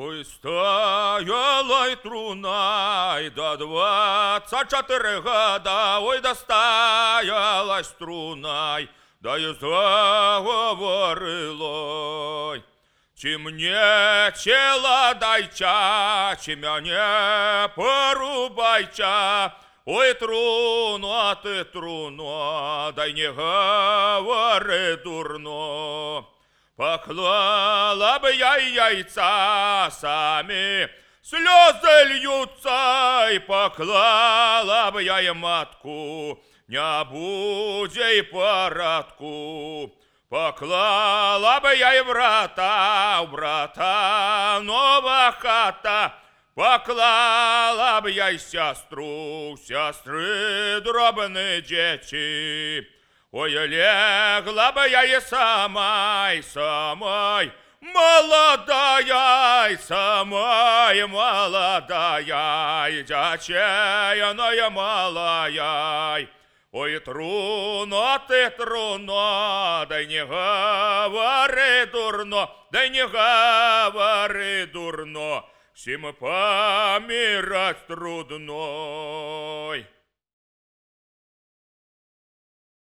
Ой, стояла й труна, й до двадцять чотири года, ой, да стояла струна, й да й заговорила. й. Чи мне чела дайча, чи мене порубайча, Ой, труно, ти труно, дай не говори дурно. Поклала бы я яйца сами, слезы льются, и поклала бы я и матку, не будей порадку. Поклала би я й брата, у брата нова хата, поклала б я й сестру, сестри дробні діти. Ой, легла бы я и самой, самой, молодая, и самой молодая, и дячейная малая. Ой, труно ты, труно, да не говори дурно, да не говори дурно, всем помирать трудно.